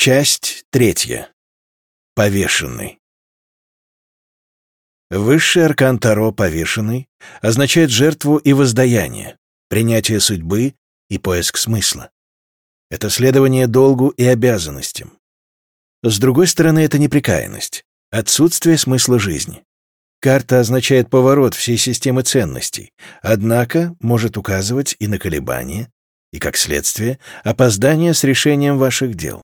Часть третья. Повешенный. Высший аркан Таро «Повешенный» означает жертву и воздаяние, принятие судьбы и поиск смысла. Это следование долгу и обязанностям. С другой стороны, это неприкаянность, отсутствие смысла жизни. Карта означает поворот всей системы ценностей, однако может указывать и на колебания, и, как следствие, опоздание с решением ваших дел.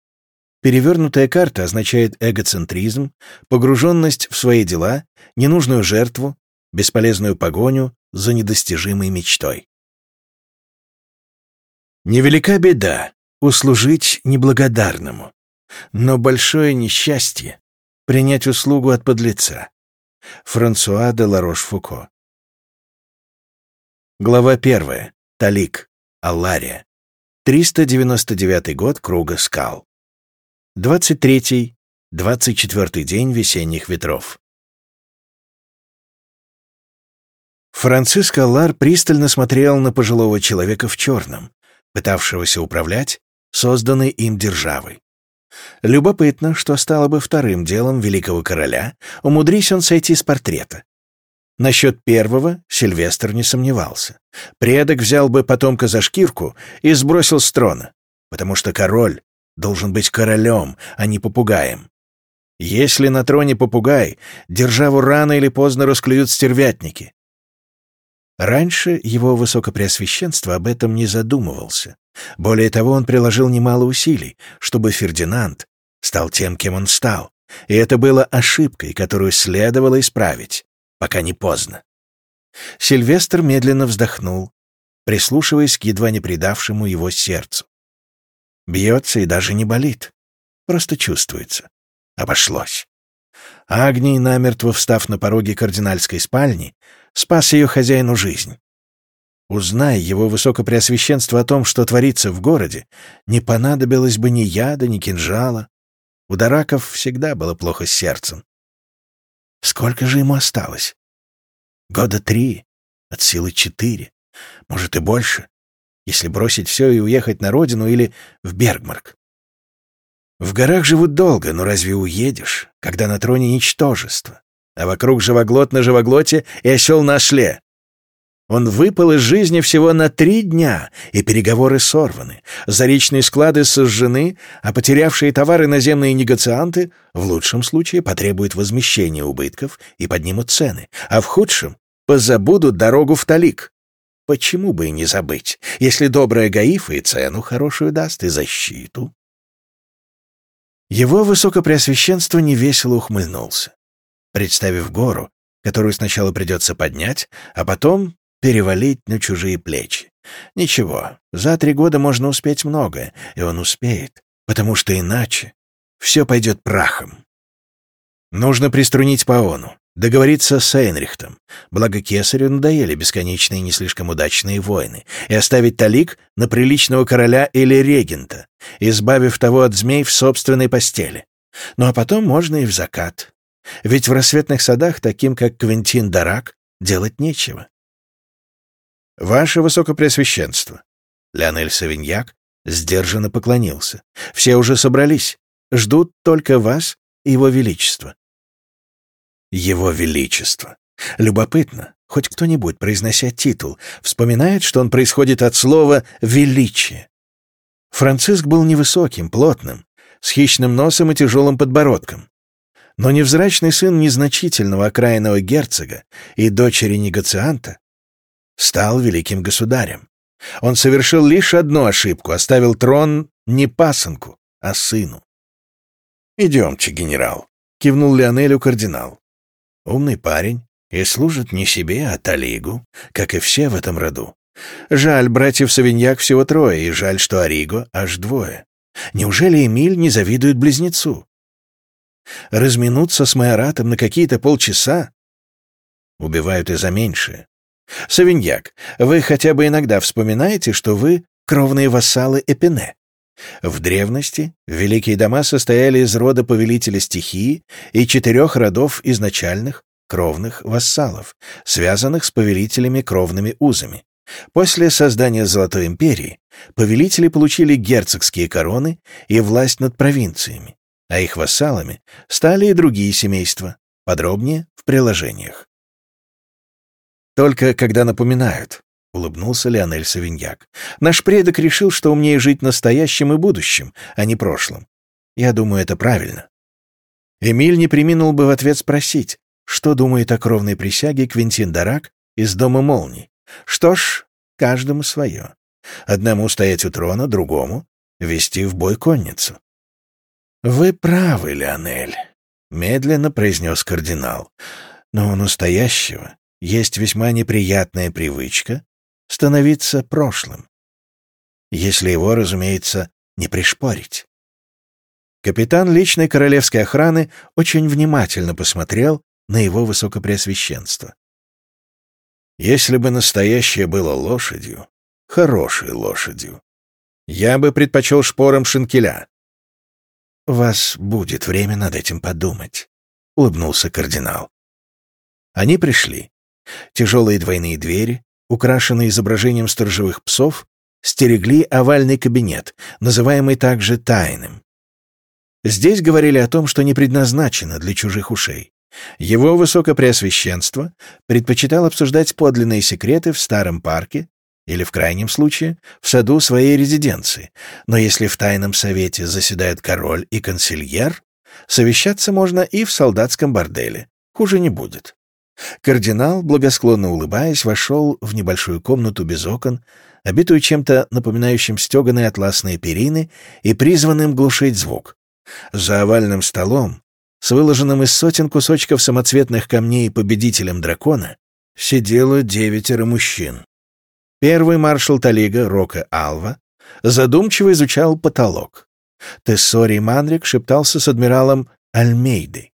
Перевернутая карта означает эгоцентризм, погруженность в свои дела, ненужную жертву, бесполезную погоню за недостижимой мечтой. Невелика беда услужить неблагодарному, но большое несчастье принять услугу от подлеца. Франсуа де Ларош-Фуко Глава первая. Талик. Аллария. 399 год Круга скал. 23-й, 24-й день весенних ветров. Франциско Лар пристально смотрел на пожилого человека в черном, пытавшегося управлять созданной им державой. Любопытно, что стало бы вторым делом великого короля, умудрись он сойти с портрета. Насчет первого Сильвестр не сомневался. Предок взял бы потомка за шкирку и сбросил с трона, потому что король должен быть королем, а не попугаем. Если на троне попугай, державу рано или поздно расклюют стервятники. Раньше его высокопреосвященство об этом не задумывался. Более того, он приложил немало усилий, чтобы Фердинанд стал тем, кем он стал. И это было ошибкой, которую следовало исправить, пока не поздно. Сильвестр медленно вздохнул, прислушиваясь к едва не предавшему его сердцу. Бьется и даже не болит. Просто чувствуется. Обошлось. Агний, намертво встав на пороге кардинальской спальни, спас ее хозяину жизнь. Узнай его высокопреосвященство о том, что творится в городе, не понадобилось бы ни яда, ни кинжала. У Дараков всегда было плохо с сердцем. Сколько же ему осталось? Года три, от силы четыре, может и больше если бросить все и уехать на родину или в Бергмарк. В горах живут долго, но разве уедешь, когда на троне ничтожество, а вокруг живоглот на живоглоте и осел на осле? Он выпал из жизни всего на три дня, и переговоры сорваны. Заречные склады сожжены, а потерявшие товары наземные негацианты в лучшем случае потребуют возмещения убытков и поднимут цены, а в худшем позабудут дорогу в Талик. Почему бы и не забыть, если добрая Гаифа и цену хорошую даст, и защиту? Его высокопреосвященство невесело ухмыльнулся, представив гору, которую сначала придется поднять, а потом перевалить на чужие плечи. Ничего, за три года можно успеть многое, и он успеет, потому что иначе все пойдет прахом. Нужно приструнить Паону, Договориться с Эйнрихтом, благо кесарю надоели бесконечные не слишком удачные войны, и оставить талик на приличного короля или регента, избавив того от змей в собственной постели. Ну а потом можно и в закат. Ведь в рассветных садах, таким как Квентин Дарак, делать нечего. «Ваше Высокопреосвященство!» Леонель Савиньяк сдержанно поклонился. «Все уже собрались. Ждут только вас и его величество. Его Величество. Любопытно, хоть кто-нибудь, произнося титул, вспоминает, что он происходит от слова «величие». Франциск был невысоким, плотным, с хищным носом и тяжелым подбородком. Но невзрачный сын незначительного окраинного герцога и дочери негацианта стал великим государем. Он совершил лишь одну ошибку — оставил трон не пасынку, а сыну. «Идемте, генерал», — кивнул Леонелю кардинал. Умный парень и служит не себе, а Талигу, как и все в этом роду. Жаль, братьев Савиньяк всего трое, и жаль, что Ариго аж двое. Неужели Эмиль не завидует близнецу? Разминуться с Майоратом на какие-то полчаса? Убивают и за меньшее. Савиньяк, вы хотя бы иногда вспоминаете, что вы кровные вассалы Эпине? В древности великие дома состояли из рода повелителя стихии и четырех родов изначальных кровных вассалов, связанных с повелителями кровными узами. После создания Золотой империи повелители получили герцогские короны и власть над провинциями, а их вассалами стали и другие семейства, подробнее в приложениях. «Только когда напоминают», — улыбнулся Леонель Савиньяк, «наш предок решил, что умнее жить настоящим и будущим, а не прошлым. Я думаю, это правильно». Эмиль не приминул бы в ответ спросить, что думает о кровной присяге Квинтин Дарак из Дома Молний. Что ж, каждому свое. Одному стоять у трона, другому — вести в бой конницу. «Вы правы, Леонель», — медленно произнес кардинал. «Но у настоящего есть весьма неприятная привычка становиться прошлым. Если его, разумеется, не пришпорить». Капитан личной королевской охраны очень внимательно посмотрел на его высокопреосвященство. Если бы настоящее было лошадью, хорошей лошадью, я бы предпочел шпором шинкеля. — вас будет время над этим подумать», — улыбнулся кардинал. Они пришли. Тяжелые двойные двери, украшенные изображением сторожевых псов, стерегли овальный кабинет, называемый также тайным. Здесь говорили о том, что не предназначено для чужих ушей. Его высокопреосвященство предпочитал обсуждать подлинные секреты в старом парке или, в крайнем случае, в саду своей резиденции, но если в тайном совете заседают король и консильер, совещаться можно и в солдатском борделе, хуже не будет. Кардинал, благосклонно улыбаясь, вошел в небольшую комнату без окон, обитую чем-то напоминающим стеганые атласные перины и призванным глушить звук. За овальным столом с выложенным из сотен кусочков самоцветных камней победителем дракона, сидело девятеро мужчин. Первый маршал Талига, Рока Алва, задумчиво изучал потолок. Тессори Манрик шептался с адмиралом Альмейдой.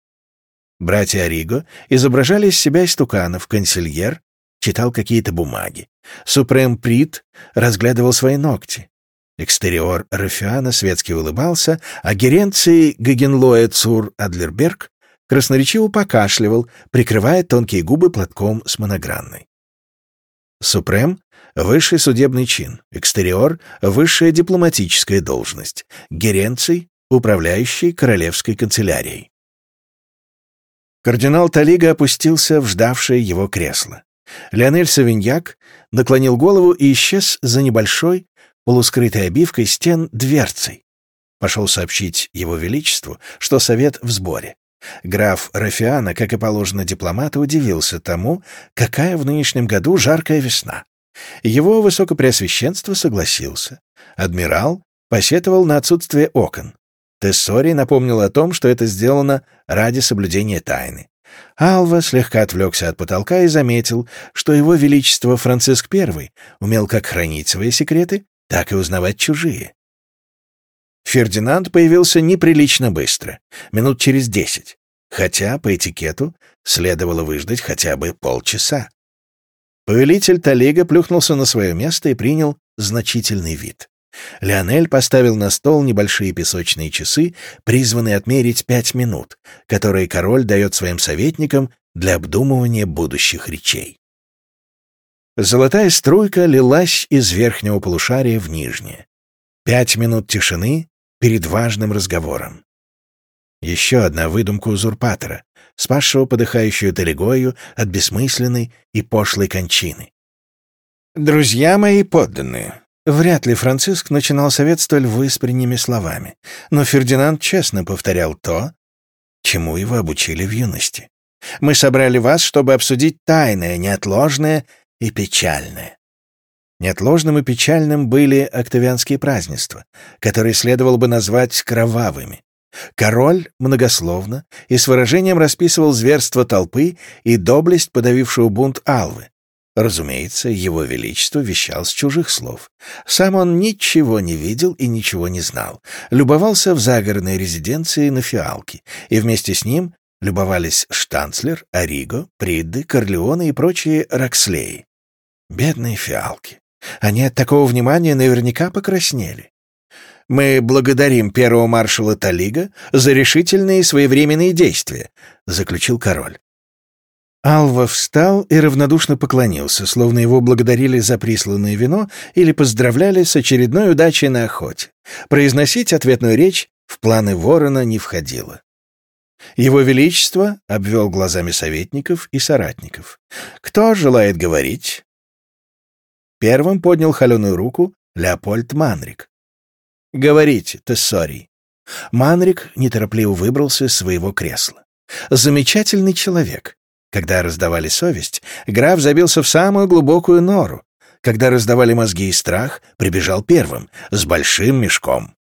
Братья Ариго изображали из себя истуканов, консильер читал какие-то бумаги. Супрем Прит разглядывал свои ногти. Экстериор Рафиана светски улыбался, а Геренций Гагенлоэ Цур Адлерберг красноречиво покашливал, прикрывая тонкие губы платком с моногранной. Супрем — высший судебный чин, экстериор — высшая дипломатическая должность, Геренций — управляющий королевской канцелярией. Кардинал Талига опустился в ждавшее его кресло. Леонель Савиньяк наклонил голову и исчез за небольшой, полускрытой обивкой стен дверцей. Пошел сообщить его величеству, что совет в сборе. Граф Рафиана, как и положено дипломату, удивился тому, какая в нынешнем году жаркая весна. Его высокопреосвященство согласился. Адмирал посетовал на отсутствие окон. Тессори напомнил о том, что это сделано ради соблюдения тайны. Алва слегка отвлекся от потолка и заметил, что его величество Франциск I умел как хранить свои секреты, так и узнавать чужие. Фердинанд появился неприлично быстро, минут через десять, хотя по этикету следовало выждать хотя бы полчаса. Повелитель Талига плюхнулся на свое место и принял значительный вид. Леонель поставил на стол небольшие песочные часы, призванные отмерить пять минут, которые король дает своим советникам для обдумывания будущих речей. Золотая струйка лилась из верхнего полушария в нижнее. Пять минут тишины перед важным разговором. Еще одна выдумка узурпатора, спасшего подыхающую Талигою от бессмысленной и пошлой кончины. «Друзья мои подданные», Вряд ли Франциск начинал совет столь выспренними словами, но Фердинанд честно повторял то, чему его обучили в юности. «Мы собрали вас, чтобы обсудить тайное, неотложное и печальное. Неотложным и печальным были октавианские празднества, которые следовало бы назвать кровавыми. Король многословно и с выражением расписывал зверство толпы и доблесть подавившего бунт Алвы. Разумеется, его величество вещал с чужих слов. Сам он ничего не видел и ничего не знал. Любовался в загородной резиденции на Фиалке, и вместе с ним любовались Штанцлер, Ориго, Придды, Корлеоне и прочие Рокслеи. Бедные фиалки. Они от такого внимания наверняка покраснели. «Мы благодарим первого маршала Талига за решительные своевременные действия», — заключил король. Алва встал и равнодушно поклонился, словно его благодарили за присланное вино или поздравляли с очередной удачей на охоте. Произносить ответную речь в планы ворона не входило. Его Величество обвел глазами советников и соратников. «Кто желает говорить?» Первым поднял холеную руку Леопольд Манрик. «Говорите, Тессорий». Манрик неторопливо выбрался из своего кресла. «Замечательный человек. Когда раздавали совесть, граф забился в самую глубокую нору. Когда раздавали мозги и страх, прибежал первым, с большим мешком.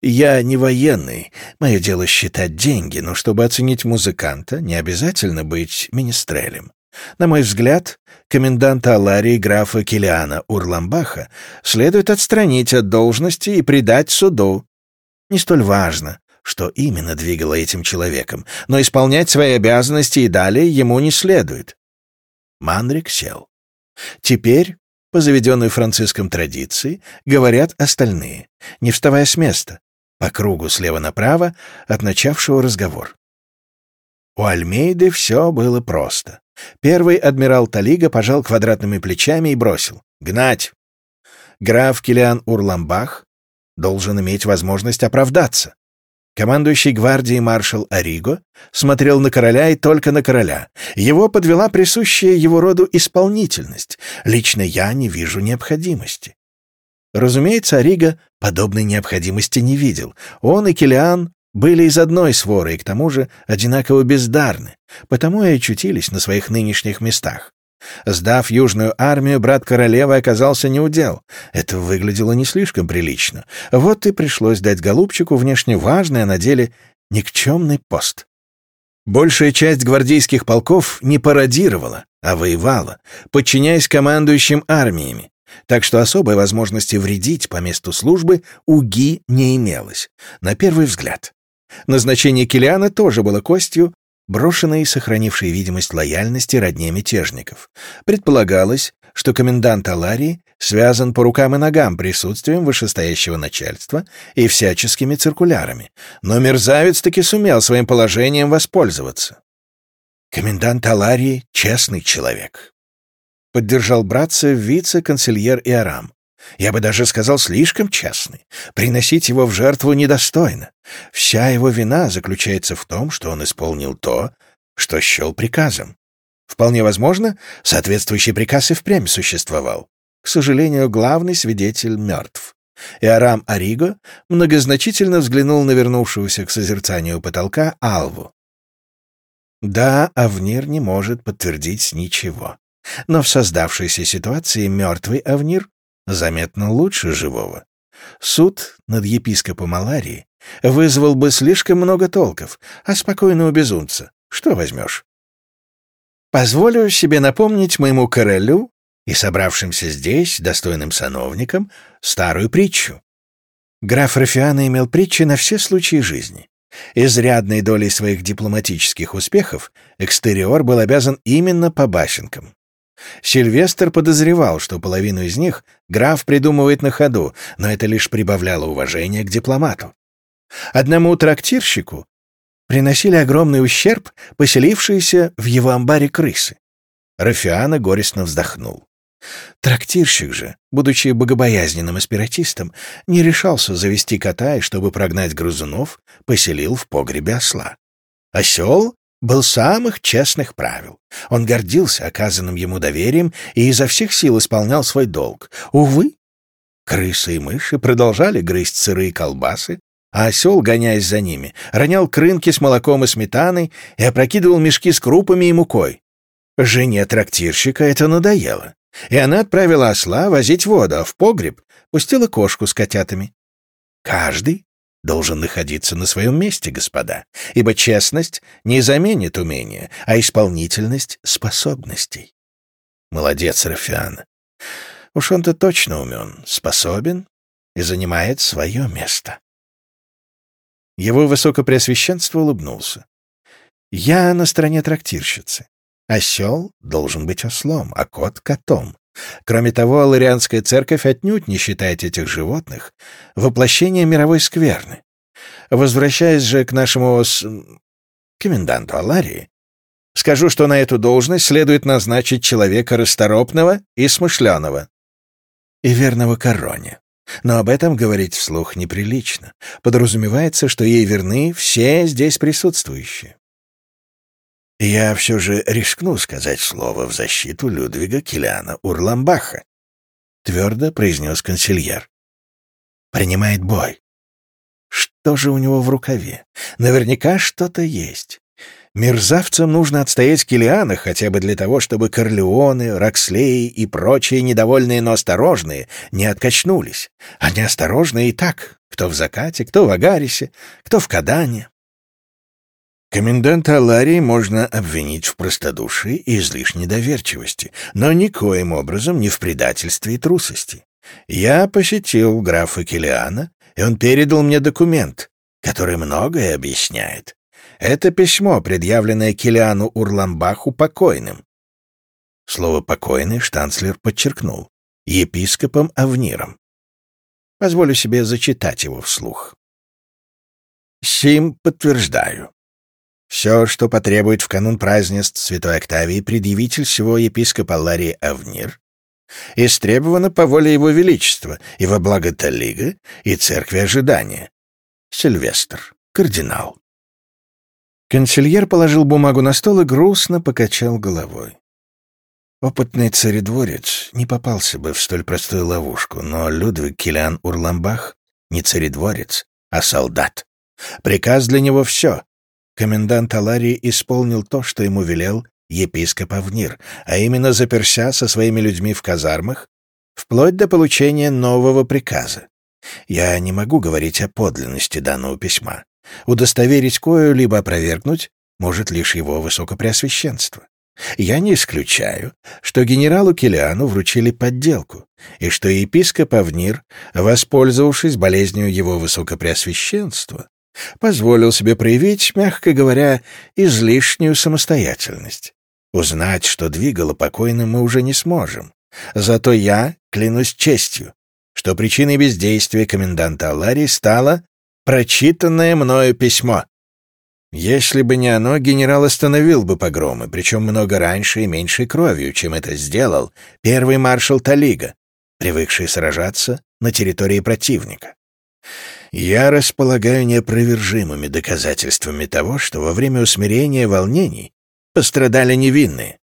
Я не военный, мое дело считать деньги, но чтобы оценить музыканта, не обязательно быть министрелем. На мой взгляд, коменданта Аларии графа Килиана Урламбаха следует отстранить от должности и предать суду. Не столь важно, что именно двигало этим человеком, но исполнять свои обязанности и далее ему не следует. Манрик сел. Теперь, по заведенной Франциском традиции, говорят остальные, не вставая с места, по кругу слева направо от начавшего разговор. У Альмейды все было просто. Первый адмирал Талига пожал квадратными плечами и бросил. «Гнать!» Граф Килиан Урламбах должен иметь возможность оправдаться. Командующий гвардией маршал Ариго смотрел на короля и только на короля. Его подвела присущая его роду исполнительность. Лично я не вижу необходимости. Разумеется, Ариго подобной необходимости не видел. Он и Килиан были из одной своры и, к тому же, одинаково бездарны, потому и очутились на своих нынешних местах. Сдав Южную армию, брат королевы оказался неудел. Это выглядело не слишком прилично. Вот и пришлось дать голубчику внешне важный, а на деле никчемный пост. Большая часть гвардейских полков не пародировала, а воевала, подчиняясь командующим армиями. Так что особой возможности вредить по месту службы у Ги не имелось, на первый взгляд. Назначение Килиана тоже было костью, брошенной и сохранившей видимость лояльности родне мятежников. Предполагалось, что комендант Аларии связан по рукам и ногам присутствием вышестоящего начальства и всяческими циркулярами, но мерзавец таки сумел своим положением воспользоваться. Комендант Аларии — честный человек. Поддержал братца вице-консильер Иорам. Я бы даже сказал, слишком честный. Приносить его в жертву недостойно. Вся его вина заключается в том, что он исполнил то, что счел приказом. Вполне возможно, соответствующий приказ и впрямь существовал. К сожалению, главный свидетель мертв. И Арам Ариго многозначительно взглянул на вернувшегося к созерцанию потолка Алву. Да, Авнир не может подтвердить ничего. Но в создавшейся ситуации мертвый Авнир заметно лучше живого. Суд над епископом Аларии вызвал бы слишком много толков, а спокойного безумца что возьмешь? Позволю себе напомнить моему королю и собравшимся здесь достойным сановникам старую притчу. Граф Рафиана имел притчи на все случаи жизни. Изрядной долей своих дипломатических успехов экстериор был обязан именно по башенкам. Сильвестр подозревал, что половину из них граф придумывает на ходу, но это лишь прибавляло уважения к дипломату. Одному трактирщику приносили огромный ущерб поселившиеся в его амбаре крысы. Рафиана горестно вздохнул. Трактирщик же, будучи богобоязненным аспиратистом, не решался завести кота и, чтобы прогнать грызунов, поселил в погребе осла. Осел был самых честных правил. Он гордился оказанным ему доверием и изо всех сил исполнял свой долг. Увы, крысы и мыши продолжали грызть сырые колбасы, а осел, гоняясь за ними, ронял крынки с молоком и сметаной и опрокидывал мешки с крупами и мукой. Жене трактирщика это надоело, и она отправила осла возить воду, а в погреб пустила кошку с котятами. Каждый должен находиться на своем месте, господа, ибо честность не заменит умения, а исполнительность — способностей. Молодец, Рафиан. Уж он-то точно умен, способен и занимает свое место. Его высокопреосвященство улыбнулся. «Я на стороне трактирщицы. Осел должен быть ослом, а кот — котом. Кроме того, Аларианская церковь отнюдь не считает этих животных воплощением мировой скверны. Возвращаясь же к нашему с... коменданту Аларии, Скажу, что на эту должность следует назначить человека расторопного и смышленого. И верного короне. Но об этом говорить вслух неприлично. Подразумевается, что ей верны все здесь присутствующие. Я все же рискну сказать слово в защиту Людвига Килиана Урламбаха, твердо произнес консильер. Принимает бой. Что же у него в рукаве? Наверняка что-то есть. Мерзавцам нужно отстоять Килиана хотя бы для того, чтобы Корлеоны, Рокслеи и прочие недовольные, но осторожные не откачнулись. А неосторожные и так, кто в закате, кто в Агарисе, кто в Кадане. Коменданта Аларии можно обвинить в простодушии и излишней доверчивости, но никоим образом не в предательстве и трусости. Я посетил графа Килиана, и он передал мне документ, который многое объясняет. Это письмо, предъявленное Килиану Урламбаху покойным. Слово «покойный» штанцлер подчеркнул. Епископом Авниром. Позволю себе зачитать его вслух. «Сим подтверждаю. Все, что потребует в канун празднеств Святой Октавии предъявитель всего епископа Ларии Авнир, истребовано по воле Его Величества и во благо Талига и Церкви Ожидания. Сильвестр, кардинал. Консильер положил бумагу на стол и грустно покачал головой. Опытный царедворец не попался бы в столь простую ловушку, но Людвиг Килиан Урламбах не царедворец, а солдат. Приказ для него — все. Комендант Аларии исполнил то, что ему велел епископ Авнир, а именно заперся со своими людьми в казармах, вплоть до получения нового приказа. Я не могу говорить о подлинности данного письма. Удостоверить кое-либо опровергнуть может лишь его высокопреосвященство. Я не исключаю, что генералу Килиану вручили подделку, и что епископ Авнир, воспользовавшись болезнью его высокопреосвященства, позволил себе проявить, мягко говоря, излишнюю самостоятельность. Узнать, что двигало покойным, мы уже не сможем. Зато я клянусь честью, что причиной бездействия коменданта Аларии стало прочитанное мною письмо. Если бы не оно, генерал остановил бы погромы, причем много раньше и меньшей кровью, чем это сделал первый маршал Талига, привыкший сражаться на территории противника. Я располагаю неопровержимыми доказательствами того, что во время усмирения волнений пострадали невинные.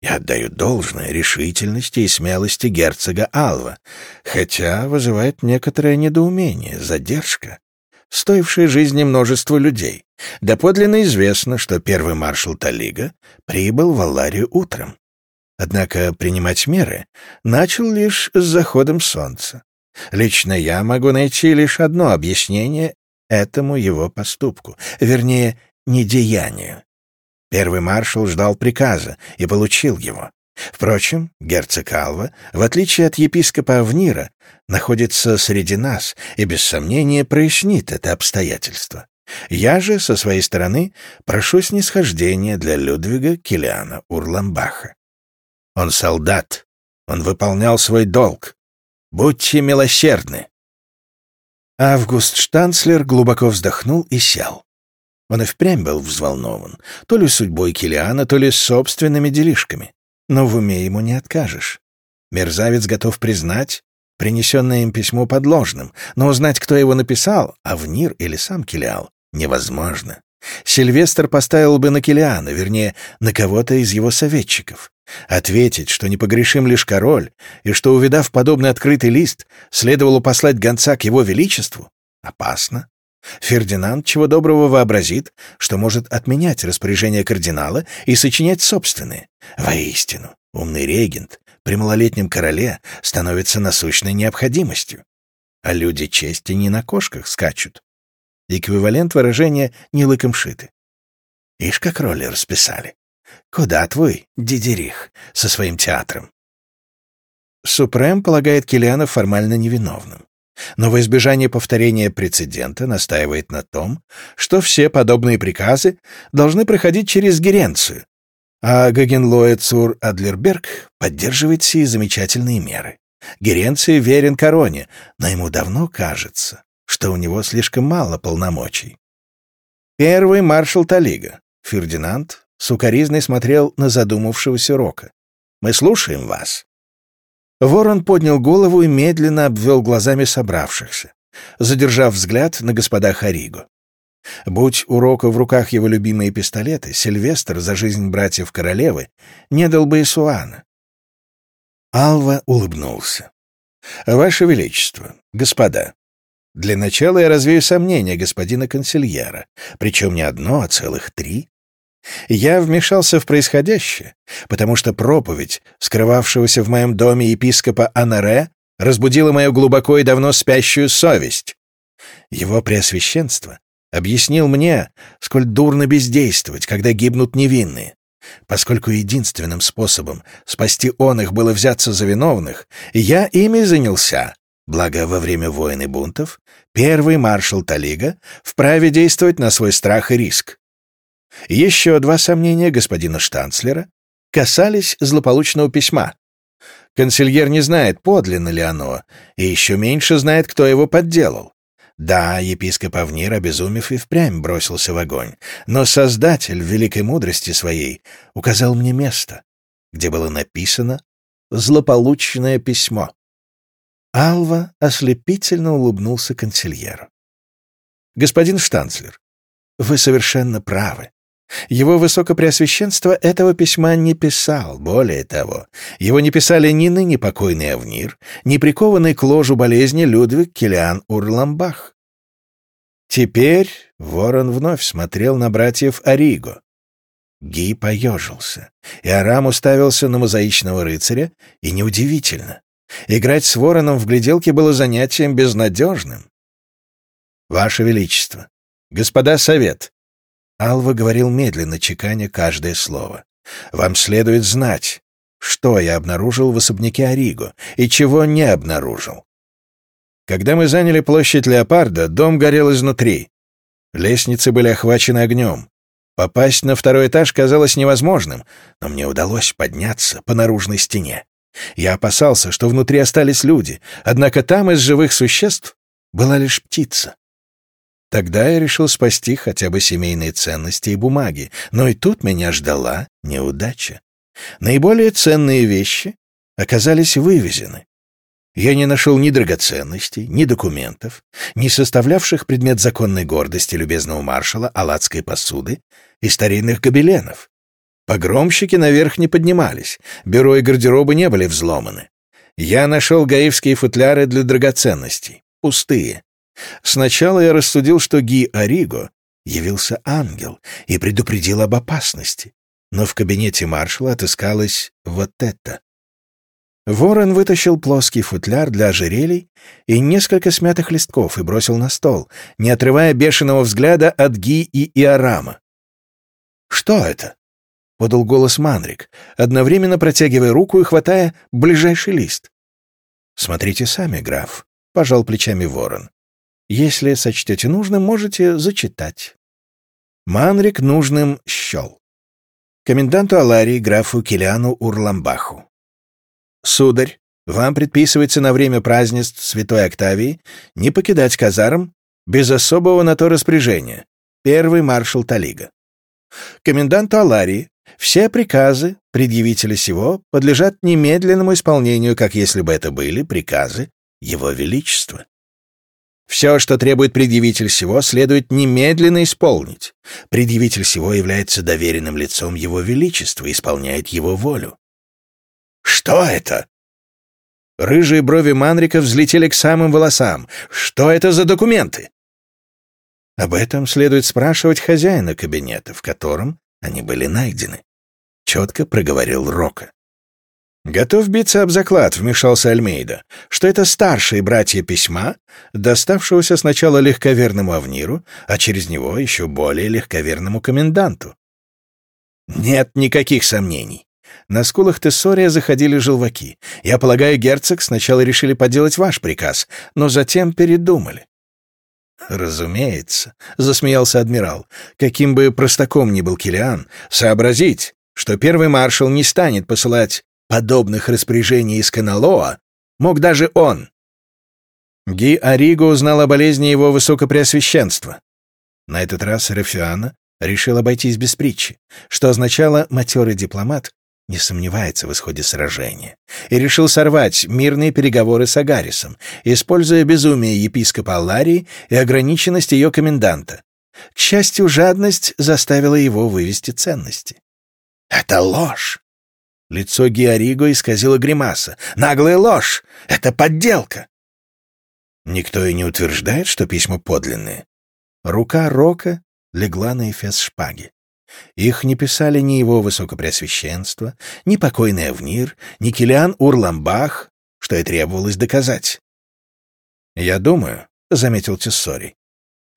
Я отдаю должное решительности и смелости герцога Алва, хотя вызывает некоторое недоумение, задержка, стоившая жизни множества людей. Доподлинно известно, что первый маршал Талига прибыл в Алларию утром. Однако принимать меры начал лишь с заходом солнца. Лично я могу найти лишь одно объяснение этому его поступку, вернее, недеянию. Первый маршал ждал приказа и получил его. Впрочем, герцог Алва, в отличие от епископа Авнира, находится среди нас и без сомнения прояснит это обстоятельство. Я же, со своей стороны, прошу снисхождения для Людвига Килиана Урламбаха. Он солдат, он выполнял свой долг. Будьте милосердны. Август Штанцлер глубоко вздохнул и сел. Он и впрямь был взволнован, то ли судьбой Килиана, то ли собственными делишками. Но в уме ему не откажешь. Мерзавец готов признать принесенное им письмо подложным, но узнать, кто его написал, а в Нир или сам Килиал, невозможно. Сильвестр поставил бы на Килиана, вернее, на кого-то из его советчиков. Ответить, что непогрешим лишь король, и что, увидав подобный открытый лист, следовало послать гонца к его величеству, опасно. Фердинанд чего доброго вообразит, что может отменять распоряжение кардинала и сочинять собственные. Воистину, умный регент при малолетнем короле становится насущной необходимостью. А люди чести не на кошках скачут. Эквивалент выражения «не лыком шиты». Ишь, как роли расписали. Куда твой, Дидерих, со своим театром? Супрем полагает Килиана формально невиновным но во избежание повторения прецедента настаивает на том, что все подобные приказы должны проходить через Геренцию, а Гагенлоэ Цур Адлерберг поддерживает сии замечательные меры. Геренция верен короне, но ему давно кажется, что у него слишком мало полномочий. Первый маршал Талига, Фердинанд, сукоризный смотрел на задумавшегося Рока. «Мы слушаем вас». Ворон поднял голову и медленно обвел глазами собравшихся, задержав взгляд на господа Хариго. Будь у Рока в руках его любимые пистолеты, Сильвестр за жизнь братьев королевы не дал бы и Суана. Алва улыбнулся. «Ваше Величество, господа, для начала я развею сомнения господина консильера, причем не одно, а целых три. Я вмешался в происходящее, потому что проповедь, скрывавшегося в моем доме епископа Анаре, разбудила мою глубоко и давно спящую совесть. Его преосвященство объяснил мне, сколь дурно бездействовать, когда гибнут невинные. Поскольку единственным способом спасти он их было взяться за виновных, я ими занялся. Благо, во время войн бунтов первый маршал Талига вправе действовать на свой страх и риск. Еще два сомнения господина Штанцлера касались злополучного письма. Консильер не знает, подлинно ли оно, и еще меньше знает, кто его подделал. Да, епископ Авнир, обезумев, и впрямь бросился в огонь, но Создатель великой мудрости своей указал мне место, где было написано «Злополучное письмо». Алва ослепительно улыбнулся консильеру. «Господин Штанцлер, вы совершенно правы. Его высокопреосвященство этого письма не писал, более того, его не писали ни ныне покойный Авнир, ни прикованный к ложу болезни Людвиг Килиан Урламбах. Теперь ворон вновь смотрел на братьев Ориго. Ги поежился, и Арам уставился на мозаичного рыцаря, и неудивительно. Играть с вороном в гляделке было занятием безнадежным. «Ваше Величество, господа совет, Алва говорил медленно, чеканя каждое слово. «Вам следует знать, что я обнаружил в особняке Ориго и чего не обнаружил. Когда мы заняли площадь Леопарда, дом горел изнутри. Лестницы были охвачены огнем. Попасть на второй этаж казалось невозможным, но мне удалось подняться по наружной стене. Я опасался, что внутри остались люди, однако там из живых существ была лишь птица. Тогда я решил спасти хотя бы семейные ценности и бумаги, но и тут меня ждала неудача. Наиболее ценные вещи оказались вывезены. Я не нашел ни драгоценностей, ни документов, ни составлявших предмет законной гордости любезного маршала аладской посуды и старинных гобеленов. Погромщики наверх не поднимались, бюро и гардеробы не были взломаны. Я нашел гаивские футляры для драгоценностей, пустые. Сначала я рассудил, что Ги Ориго явился ангел и предупредил об опасности, но в кабинете маршала отыскалось вот это. Ворон вытащил плоский футляр для ожерелий и несколько смятых листков и бросил на стол, не отрывая бешеного взгляда от Ги и Иорама. «Что это?» — подал голос Манрик, одновременно протягивая руку и хватая ближайший лист. «Смотрите сами, граф», — пожал плечами ворон. Если сочтете нужным, можете зачитать. Манрик нужным счел. Коменданту Аларии, графу Килиану Урламбаху. Сударь, вам предписывается на время празднеств Святой Октавии не покидать казарм без особого на то распоряжения. Первый маршал Талига. Коменданту Аларии все приказы предъявителя сего подлежат немедленному исполнению, как если бы это были приказы Его Величества. Все, что требует предъявитель всего, следует немедленно исполнить. Предъявитель всего является доверенным лицом Его Величества исполняет его волю. Что это? Рыжие брови Манрика взлетели к самым волосам. Что это за документы? Об этом следует спрашивать хозяина кабинета, в котором они были найдены. Четко проговорил Рока. «Готов биться об заклад», — вмешался Альмейда, «что это старшие братья письма, доставшегося сначала легковерному Авниру, а через него еще более легковерному коменданту». «Нет никаких сомнений». На скулах Тессория заходили желваки. «Я полагаю, герцог сначала решили поделать ваш приказ, но затем передумали». «Разумеется», — засмеялся адмирал, «каким бы простаком ни был Килиан, сообразить, что первый маршал не станет посылать Подобных распоряжений из Каналоа мог даже он. Ги Ариго узнал о болезни его высокопреосвященства. На этот раз Рафиана Решил обойтись без притчи, что означало «матерый дипломат не сомневается в исходе сражения, и решил сорвать мирные переговоры с Агарисом, используя безумие епископа Алларии и ограниченность ее коменданта. К счастью, жадность заставила его вывести ценности. «Это ложь!» Лицо Геориго исказило гримаса. «Наглая ложь! Это подделка!» Никто и не утверждает, что письма подлинные. Рука Рока легла на эфес шпаги. Их не писали ни его высокопреосвященство, ни покойный Авнир, ни Килиан Урламбах, что и требовалось доказать. «Я думаю», — заметил Тессори, —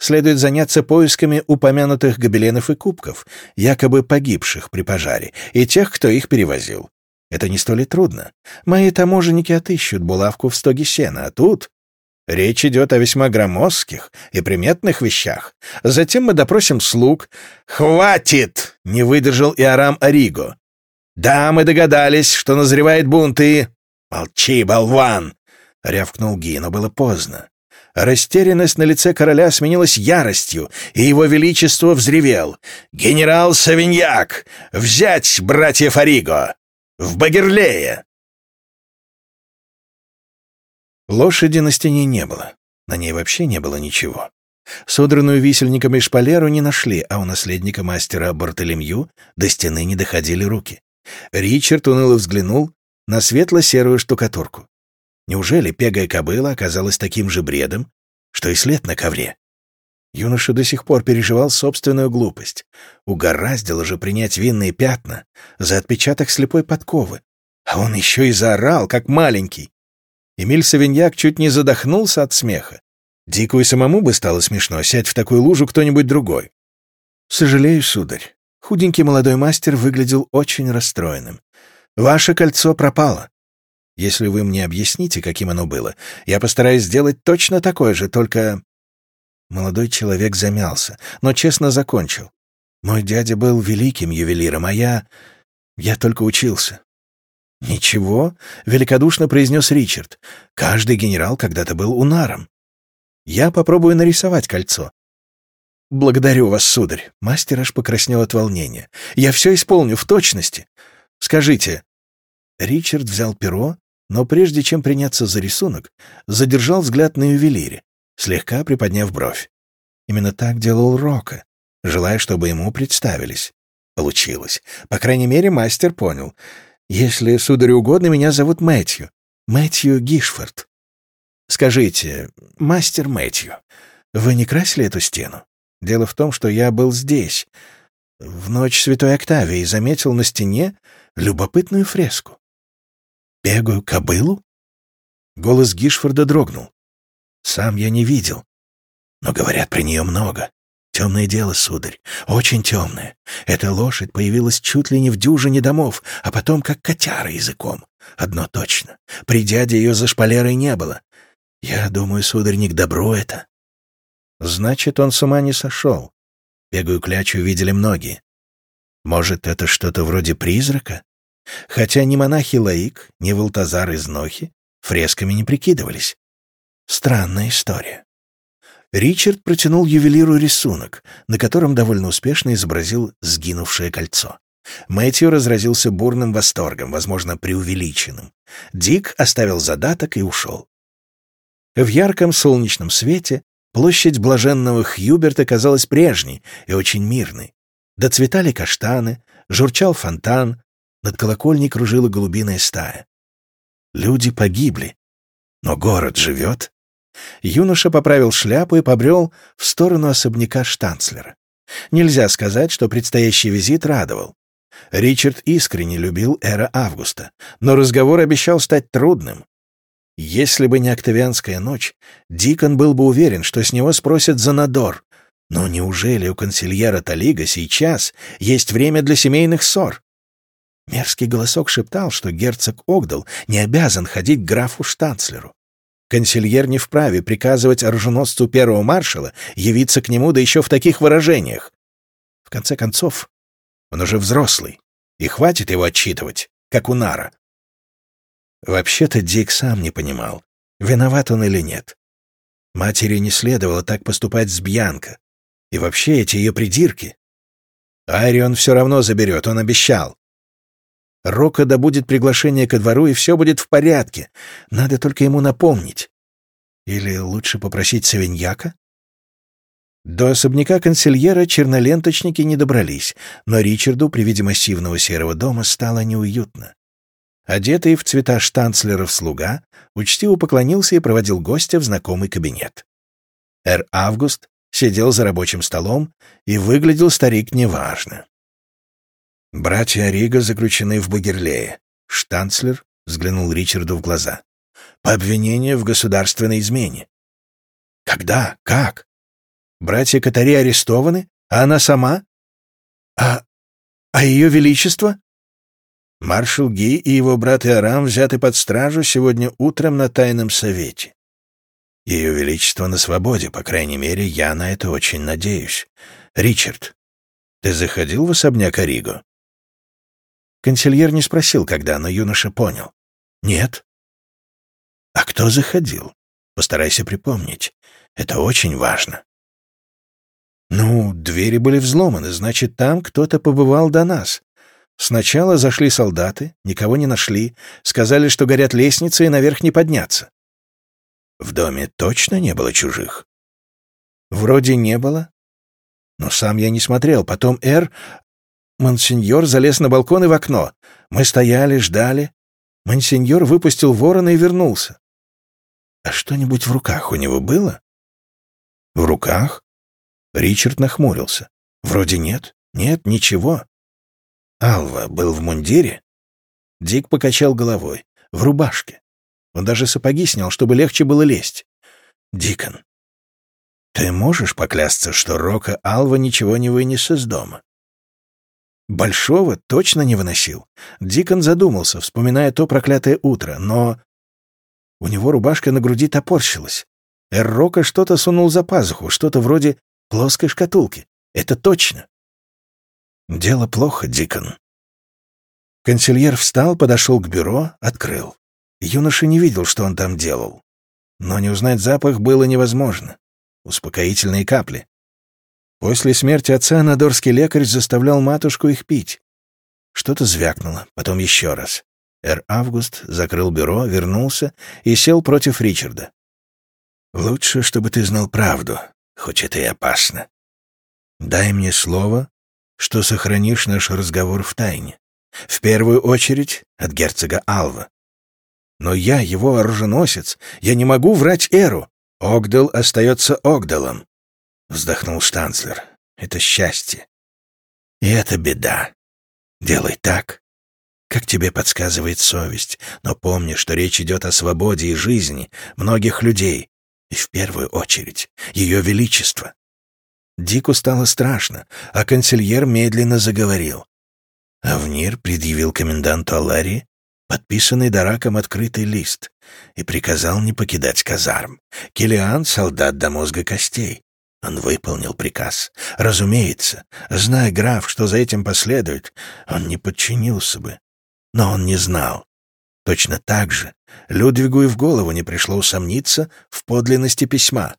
«следует заняться поисками упомянутых гобеленов и кубков, якобы погибших при пожаре, и тех, кто их перевозил. Это не столь и трудно. Мои таможенники отыщут булавку в стоге сена, а тут Речь идет о весьма громоздких и приметных вещах. Затем мы допросим слуг. «Хватит!» — не выдержал и Арам Ариго. «Да, мы догадались, что назревает бунт и...» «Молчи, болван!» — рявкнул Ги, но было поздно. Растерянность на лице короля сменилась яростью, и его величество взревел. «Генерал Савиньяк! Взять братьев Ариго! В Багерлее!» Лошади на стене не было. На ней вообще не было ничего. Содранную висельниками шпалеру не нашли, а у наследника мастера Бартолемью до стены не доходили руки. Ричард уныло взглянул на светло-серую штукатурку. Неужели пегая кобыла оказалась таким же бредом, что и след на ковре? Юноша до сих пор переживал собственную глупость. Угораздило же принять винные пятна за отпечаток слепой подковы. А он еще и заорал, как маленький. Эмиль Савиньяк чуть не задохнулся от смеха. Дику и самому бы стало смешно, сядь в такую лужу кто-нибудь другой. «Сожалею, сударь. Худенький молодой мастер выглядел очень расстроенным. Ваше кольцо пропало. Если вы мне объясните, каким оно было, я постараюсь сделать точно такое же, только...» Молодой человек замялся, но честно закончил. «Мой дядя был великим ювелиром, а я... я только учился. «Ничего», — великодушно произнес Ричард. «Каждый генерал когда-то был унаром. Я попробую нарисовать кольцо». «Благодарю вас, сударь». Мастер аж покраснел от волнения. «Я все исполню в точности. Скажите...» Ричард взял перо, но прежде чем приняться за рисунок, задержал взгляд на ювелире, слегка приподняв бровь. Именно так делал Рока, желая, чтобы ему представились. Получилось. По крайней мере, мастер понял — если, сударь, угодно, меня зовут Мэтью. Мэтью Гишфорд. Скажите, мастер Мэтью, вы не красили эту стену? Дело в том, что я был здесь, в ночь Святой Октавии, и заметил на стене любопытную фреску. Бегаю кобылу? Голос Гишфорда дрогнул. Сам я не видел, но говорят про нее много. Темное дело, сударь, очень темное. Эта лошадь появилась чуть ли не в дюжине домов, а потом как котяра языком. Одно точно. При дяде ее за шпалерой не было. Я думаю, сударь, не к добру это. Значит, он с ума не сошел. Бегаю клячу видели многие. Может, это что-то вроде призрака? Хотя ни монахи Лаик, ни Валтазар из Нохи фресками не прикидывались. Странная история. Ричард протянул ювелиру рисунок, на котором довольно успешно изобразил сгинувшее кольцо. Мэтью разразился бурным восторгом, возможно, преувеличенным. Дик оставил задаток и ушел. В ярком солнечном свете площадь блаженного Хьюберта казалась прежней и очень мирной. Доцветали каштаны, журчал фонтан, над колокольней кружила голубиная стая. Люди погибли, но город живет Юноша поправил шляпу и побрел в сторону особняка штанцлера. Нельзя сказать, что предстоящий визит радовал. Ричард искренне любил Эра Августа, но разговор обещал стать трудным. Если бы не Октавианская ночь, Дикон был бы уверен, что с него спросят за надор. Но неужели у консильера Талига сейчас есть время для семейных ссор? Мерзкий голосок шептал, что герцог Огдал не обязан ходить к графу Штанцлеру. Консильер не вправе приказывать оруженосцу первого маршала явиться к нему, да еще в таких выражениях. В конце концов, он уже взрослый, и хватит его отчитывать, как у Нара. Вообще-то Дик сам не понимал, виноват он или нет. Матери не следовало так поступать с Бьянко. И вообще эти ее придирки. Айри он все равно заберет, он обещал. Рока добудет приглашение ко двору, и все будет в порядке. Надо только ему напомнить. Или лучше попросить Савиньяка? До особняка консильера черноленточники не добрались, но Ричарду при виде массивного серого дома стало неуютно. Одетый в цвета штанцлеров слуга учтиво поклонился и проводил гостя в знакомый кабинет. Эр Август сидел за рабочим столом, и выглядел старик неважно. Братья Рига заключены в Багерлее. Штанцлер взглянул Ричарду в глаза. По обвинению в государственной измене. Когда? Как? Братья Катари арестованы, а она сама? А... а ее величество? Маршал Ги и его брат Иорам взяты под стражу сегодня утром на тайном совете. Ее величество на свободе, по крайней мере, я на это очень надеюсь. Ричард, ты заходил в особняк Ориго? Консильер не спросил, когда, но юноша понял. Нет. А кто заходил? Постарайся припомнить. Это очень важно. Ну, двери были взломаны, значит, там кто-то побывал до нас. Сначала зашли солдаты, никого не нашли, сказали, что горят лестницы и наверх не подняться. В доме точно не было чужих? Вроде не было. Но сам я не смотрел. Потом Эр... Монсеньор залез на балкон и в окно. Мы стояли, ждали. Монсеньор выпустил ворона и вернулся. А что-нибудь в руках у него было? В руках? Ричард нахмурился. «Вроде нет. Нет, ничего». «Алва был в мундире?» Дик покачал головой. «В рубашке. Он даже сапоги снял, чтобы легче было лезть. Дикон, ты можешь поклясться, что Рока Алва ничего не вынес из дома?» Большого точно не выносил. Дикон задумался, вспоминая то проклятое утро, но... У него рубашка на груди топорщилась. Эррока что-то сунул за пазуху, что-то вроде плоской шкатулки. Это точно. Дело плохо, Дикон. Консильер встал, подошел к бюро, открыл. Юноша не видел, что он там делал. Но не узнать запах было невозможно. Успокоительные капли. После смерти отца надорский лекарь заставлял матушку их пить. Что-то звякнуло, потом еще раз. Эр Август закрыл бюро, вернулся и сел против Ричарда. «Лучше, чтобы ты знал правду, хоть это и опасно. Дай мне слово, что сохранишь наш разговор в тайне. В первую очередь от герцога Алва. Но я его оруженосец, я не могу врать Эру. Огдал остается Огдалом, — вздохнул штанцлер. Это счастье. И это беда. Делай так, как тебе подсказывает совесть, но помни, что речь идет о свободе и жизни многих людей, и в первую очередь Ее Величество. Дику стало страшно, а консильер медленно заговорил. Авнир предъявил коменданту Аларии подписанный Дараком открытый лист и приказал не покидать казарм. Килиан — солдат до мозга костей. Он выполнил приказ. Разумеется, зная граф, что за этим последует, он не подчинился бы. Но он не знал, Точно так же Людвигу и в голову не пришло усомниться в подлинности письма.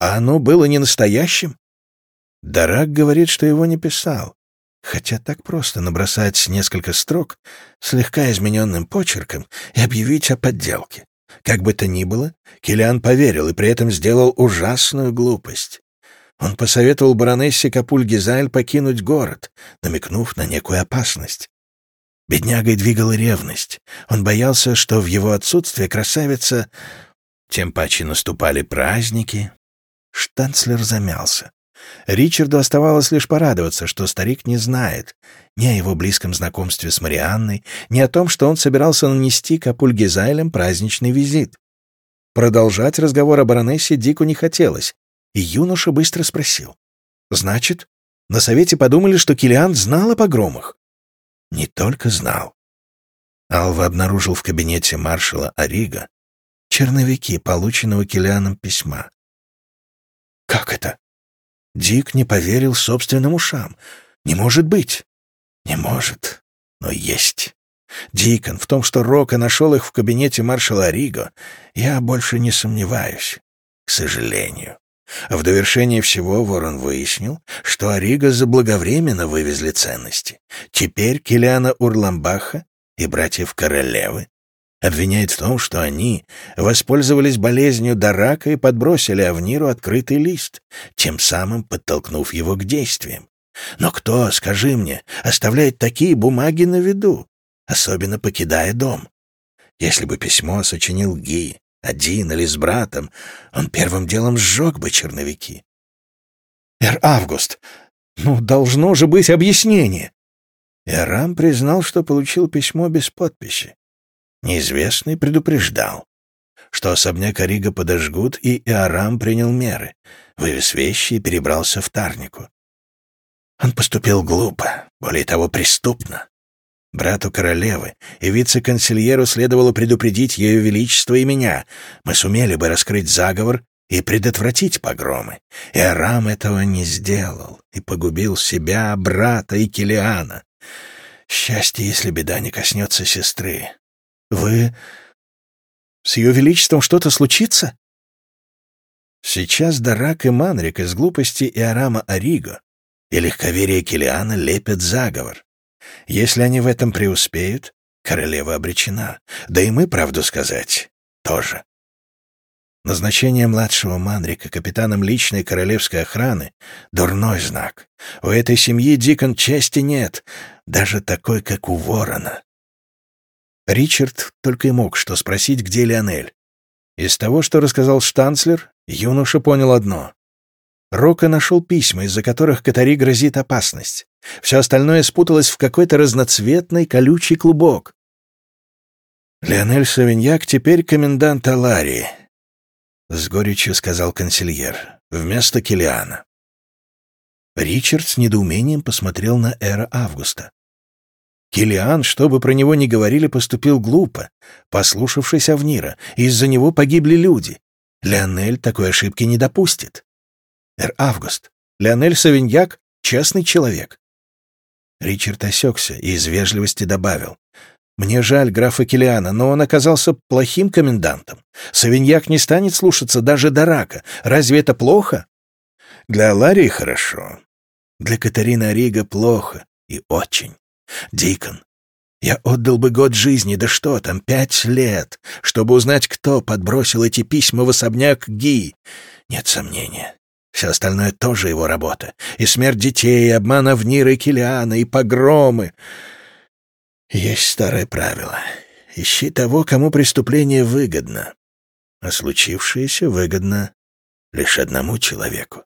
А оно было не настоящим? Дарак говорит, что его не писал. Хотя так просто набросать несколько строк слегка измененным почерком и объявить о подделке. Как бы то ни было, Килиан поверил и при этом сделал ужасную глупость. Он посоветовал баронессе Капуль-Гизайль покинуть город, намекнув на некую опасность. Беднягой двигала ревность. Он боялся, что в его отсутствие красавица... Тем паче наступали праздники. Штанцлер замялся. Ричарду оставалось лишь порадоваться, что старик не знает ни о его близком знакомстве с Марианной, ни о том, что он собирался нанести Капульгизайлем праздничный визит. Продолжать разговор о баронессе Дику не хотелось, и юноша быстро спросил. «Значит, на совете подумали, что Килиан знал о погромах?» не только знал. Алва обнаружил в кабинете маршала Арига черновики полученного Килианом письма. «Как это?» Дик не поверил собственным ушам. «Не может быть!» «Не может, но есть!» Дикон, в том, что Рока нашел их в кабинете маршала Ариго, я больше не сомневаюсь, к сожалению. В довершение всего Ворон выяснил, что Орига заблаговременно вывезли ценности. Теперь Килиана Урламбаха и братьев Королевы обвиняет в том, что они воспользовались болезнью Дарака и подбросили Авниру открытый лист, тем самым подтолкнув его к действиям. Но кто, скажи мне, оставляет такие бумаги на виду, особенно покидая дом? Если бы письмо сочинил Ги, один или с братом, он первым делом сжег бы черновики. «Эр Август, ну, должно же быть объяснение!» Эрам признал, что получил письмо без подписи. Неизвестный предупреждал, что особняк Орига подожгут, и Иорам принял меры, вывез вещи и перебрался в Тарнику. Он поступил глупо, более того, преступно. Брату королевы и вице-консильеру следовало предупредить ее величество и меня. Мы сумели бы раскрыть заговор и предотвратить погромы. И Арам этого не сделал и погубил себя, брата и Килиана. Счастье, если беда не коснется сестры. Вы... С ее величеством что-то случится? Сейчас Дарак и Манрик из глупости Иорама Ариго и легковерие Килиана лепят заговор. Если они в этом преуспеют, королева обречена. Да и мы, правду сказать, тоже. Назначение младшего Манрика капитаном личной королевской охраны — дурной знак. У этой семьи Дикон чести нет, даже такой, как у ворона. Ричард только и мог что спросить, где Леонель. Из того, что рассказал штанцлер, юноша понял одно. Рока нашел письма, из-за которых Катари грозит опасность. Все остальное спуталось в какой-то разноцветный колючий клубок. «Леонель Савиньяк теперь комендант Аларии», — с горечью сказал консильер, — «вместо Килиана». Ричард с недоумением посмотрел на Эра Августа. Килиан, что бы про него ни говорили, поступил глупо, послушавшись Авнира, из-за него погибли люди. Леонель такой ошибки не допустит. Эр Август, Леонель Савиньяк — честный человек. Ричард осекся и из вежливости добавил. «Мне жаль графа Килиана, но он оказался плохим комендантом. Савиньяк не станет слушаться даже Дарака. Разве это плохо?» «Для Ларии хорошо. Для Катарины Орига плохо. И очень. Дикон, я отдал бы год жизни, да что там, пять лет, чтобы узнать, кто подбросил эти письма в особняк Ги. Нет сомнения, все остальное тоже его работа. И смерть детей, и обман Авнира и Килиана, и погромы. Есть старое правило. Ищи того, кому преступление выгодно. А случившееся выгодно лишь одному человеку.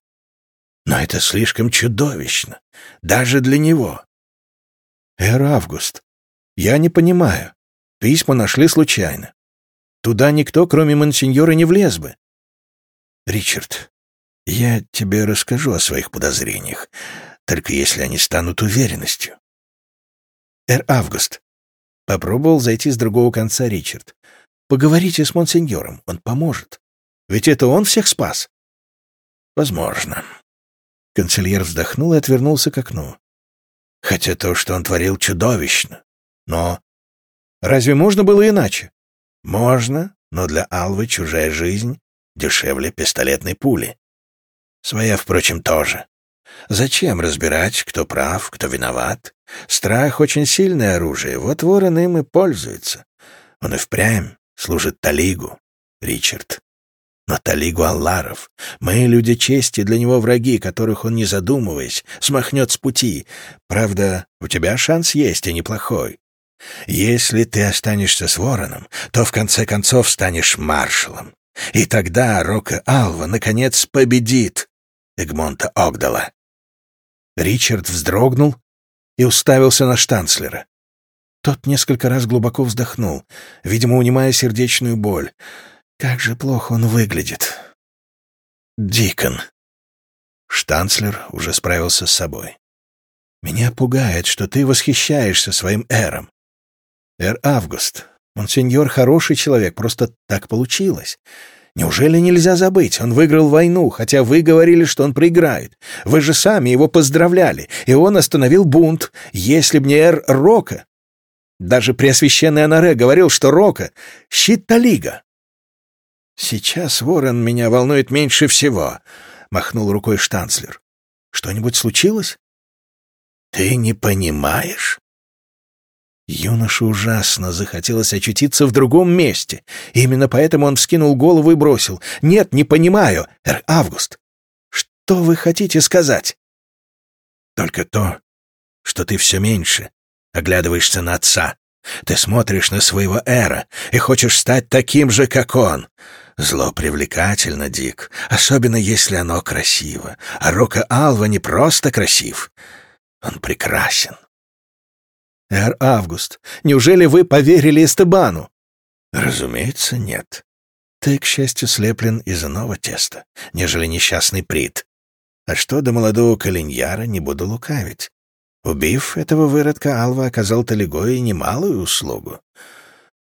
Но это слишком чудовищно. Даже для него. Эр Август, я не понимаю. Письма нашли случайно. Туда никто, кроме мансиньора, не влез бы. Ричард, я тебе расскажу о своих подозрениях, только если они станут уверенностью. Эр Август. Попробовал зайти с другого конца Ричард. Поговорите с монсеньором, он поможет. Ведь это он всех спас. Возможно. Канцельер вздохнул и отвернулся к окну. Хотя то, что он творил, чудовищно. Но разве можно было иначе? Можно, но для Алвы чужая жизнь дешевле пистолетной пули. Своя, впрочем, тоже. Зачем разбирать, кто прав, кто виноват? Страх — очень сильное оружие, вот ворон им и пользуется. Он и впрямь служит Талигу, Ричард. Но Талигу Алларов, мы, люди чести, для него враги, которых он, не задумываясь, смахнет с пути. Правда, у тебя шанс есть, и неплохой. Если ты останешься с вороном, то в конце концов станешь маршалом. И тогда Рока Алва, наконец, победит. Эгмонта Огдала. Ричард вздрогнул и уставился на штанцлера. Тот несколько раз глубоко вздохнул, видимо, унимая сердечную боль. Как же плохо он выглядит. Дикон. Штанцлер уже справился с собой. Меня пугает, что ты восхищаешься своим эром. Эр Август. Он сеньор хороший человек, просто так получилось. Неужели нельзя забыть? Он выиграл войну, хотя вы говорили, что он проиграет. Вы же сами его поздравляли, и он остановил бунт. Если б не Эр Рока... Даже Преосвященный Анаре говорил, что Рока — щит Талига. Сейчас Ворон меня волнует меньше всего. махнул рукой штанцлер. «Что-нибудь случилось?» «Ты не понимаешь?» Юноше ужасно захотелось очутиться в другом месте. Именно поэтому он вскинул голову и бросил. «Нет, не понимаю, Эр Август. Что вы хотите сказать?» «Только то, что ты все меньше оглядываешься на отца. Ты смотришь на своего Эра и хочешь стать таким же, как он. Зло привлекательно, Дик, особенно если оно красиво. А Рока Алва не просто красив, он прекрасен. Эр Август, неужели вы поверили Эстебану? Разумеется, нет. Ты, к счастью, слеплен из иного теста, нежели несчастный Прит. А что до молодого Калиньяра, не буду лукавить. Убив этого выродка, Алва оказал Талигое немалую услугу.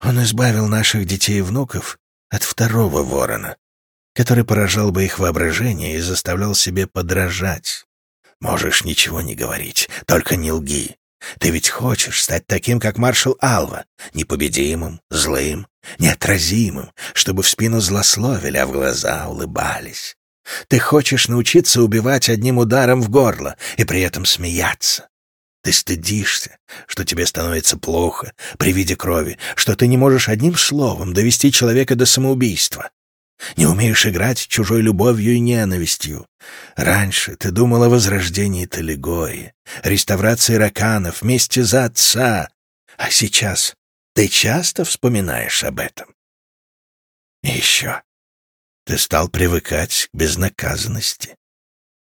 Он избавил наших детей и внуков от второго ворона, который поражал бы их воображение и заставлял себе подражать. Можешь ничего не говорить, только не лги. Ты ведь хочешь стать таким, как маршал Алва, непобедимым, злым, неотразимым, чтобы в спину злословили, а в глаза улыбались. Ты хочешь научиться убивать одним ударом в горло и при этом смеяться. Ты стыдишься, что тебе становится плохо при виде крови, что ты не можешь одним словом довести человека до самоубийства. Не умеешь играть чужой любовью и ненавистью. Раньше ты думал о возрождении Талигои, реставрации раканов, вместе за отца, а сейчас ты часто вспоминаешь об этом. И еще ты стал привыкать к безнаказанности.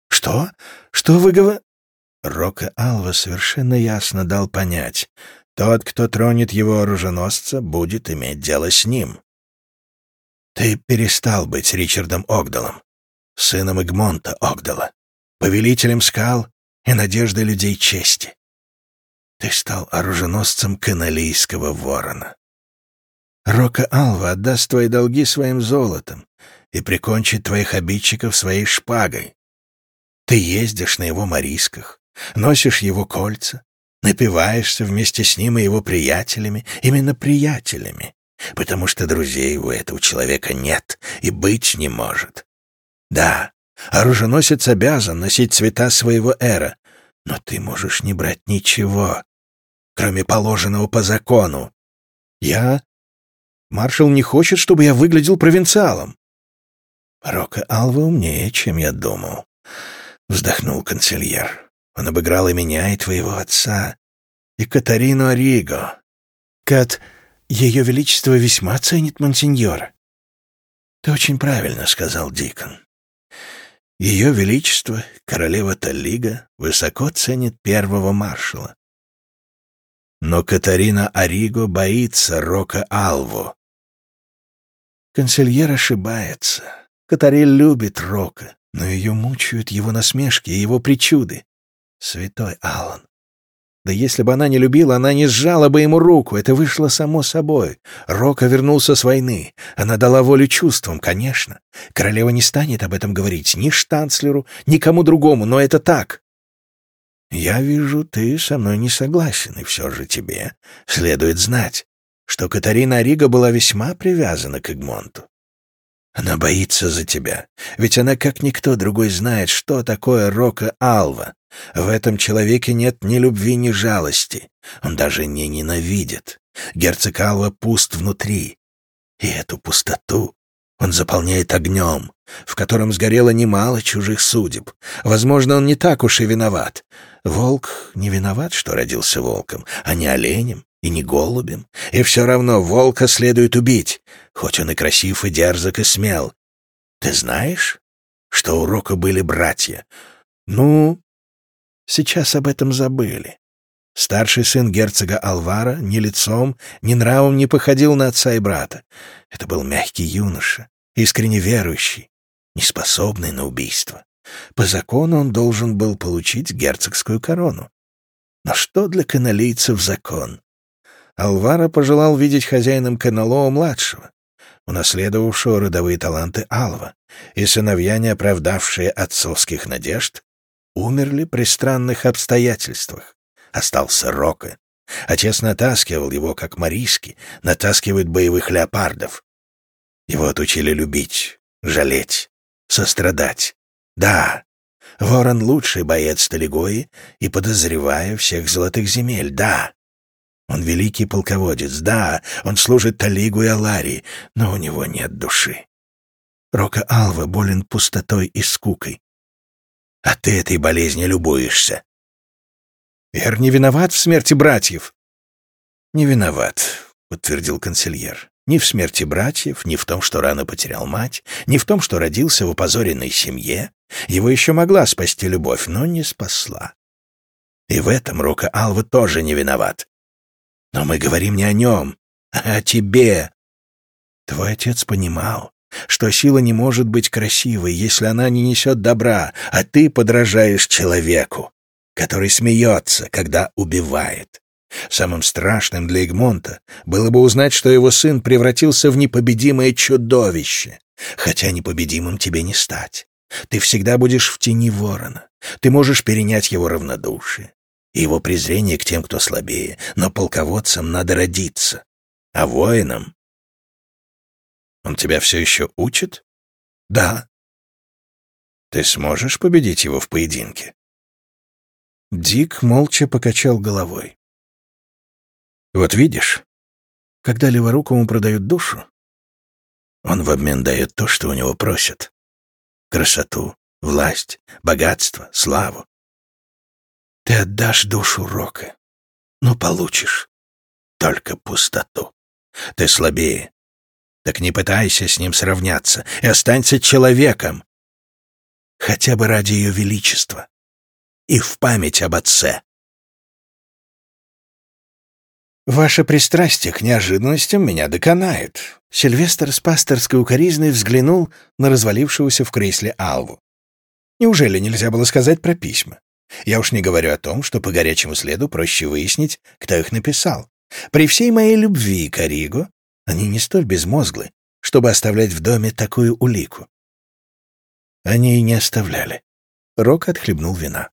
Что? Что вы говорите? Рока Алва совершенно ясно дал понять, тот, кто тронет его оруженосца, будет иметь дело с ним. Ты перестал быть Ричардом Огдалом, сыном Игмонта Огдала, повелителем скал и надеждой людей чести. Ты стал оруженосцем каналийского ворона. Рока Алва отдаст твои долги своим золотом и прикончит твоих обидчиков своей шпагой. Ты ездишь на его морисках, Носишь его кольца, напиваешься вместе с ним и его приятелями, именно приятелями, потому что друзей у этого человека нет и быть не может. Да, оруженосец обязан носить цвета своего эра, но ты можешь не брать ничего, кроме положенного по закону. Я... Маршал не хочет, чтобы я выглядел провинциалом. Рока Алва умнее, чем я думал, — вздохнул канцельер. Он обыграл и меня, и твоего отца, и Катарину Ориго. Кат, ее величество весьма ценит монсеньора. Ты очень правильно сказал, Дикон. Ее величество, королева Таллига, высоко ценит первого маршала. Но Катарина Ориго боится Рока Алву. Консильер ошибается. Катарин любит Рока, но ее мучают его насмешки и его причуды. Святой Аллан. Да если бы она не любила, она не сжала бы ему руку. Это вышло само собой. Рока вернулся с войны. Она дала волю чувствам, конечно. Королева не станет об этом говорить ни штанцлеру, ни кому другому, но это так. Я вижу, ты со мной не согласен, и все же тебе следует знать, что Катарина Орига была весьма привязана к Игмонту. Она боится за тебя, ведь она, как никто другой, знает, что такое Рока Алва. В этом человеке нет ни любви, ни жалости. Он даже не ненавидит. Герцог Алва пуст внутри. И эту пустоту он заполняет огнем, в котором сгорело немало чужих судеб. Возможно, он не так уж и виноват. Волк не виноват, что родился волком, а не оленем и не голубем. И все равно волка следует убить, хоть он и красив, и дерзок, и смел. Ты знаешь, что у Рока были братья? Ну, сейчас об этом забыли. Старший сын герцога Алвара ни лицом, ни нравом не походил на отца и брата. Это был мягкий юноша, искренне верующий, неспособный на убийство. По закону он должен был получить герцогскую корону. Но что для каналийцев закон? Алвара пожелал видеть хозяином Каналоа-младшего, унаследовавшего родовые таланты Алва, и сыновья, не оправдавшие отцовских надежд, умерли при странных обстоятельствах. Остался Рока. Отец натаскивал его, как мариски, натаскивают боевых леопардов. Его отучили любить, жалеть, сострадать, Да, Ворон — лучший боец Талигои и, подозревая, всех золотых земель, да. Он великий полководец, да, он служит Талигу и Алари, но у него нет души. Рока Алва болен пустотой и скукой. А ты этой болезни любуешься. Вер не виноват в смерти братьев. Не виноват, подтвердил консильер. Ни в смерти братьев, ни в том, что рано потерял мать, ни в том, что родился в опозоренной семье. Его еще могла спасти любовь, но не спасла. И в этом Рука Алва тоже не виноват. Но мы говорим не о нем, а о тебе. Твой отец понимал, что сила не может быть красивой, если она не несет добра, а ты подражаешь человеку, который смеется, когда убивает. Самым страшным для Эгмонта было бы узнать, что его сын превратился в непобедимое чудовище, хотя непобедимым тебе не стать. Ты всегда будешь в тени ворона. Ты можешь перенять его равнодушие и его презрение к тем, кто слабее, но полководцам надо родиться, а воинам... Он тебя все еще учит? Да. Ты сможешь победить его в поединке? Дик молча покачал головой. Вот видишь, когда леворукому продают душу, он в обмен дает то, что у него просят. Красоту, власть, богатство, славу. Ты отдашь душу Рока, но получишь только пустоту. Ты слабее. Так не пытайся с ним сравняться и останься человеком. Хотя бы ради ее величества и в память об отце. «Ваше пристрастие к неожиданностям меня доконает». Сильвестр с пасторской укоризной взглянул на развалившегося в кресле Алву. «Неужели нельзя было сказать про письма? Я уж не говорю о том, что по горячему следу проще выяснить, кто их написал. При всей моей любви к Ориго они не столь безмозглы, чтобы оставлять в доме такую улику». Они и не оставляли. Рок отхлебнул вина.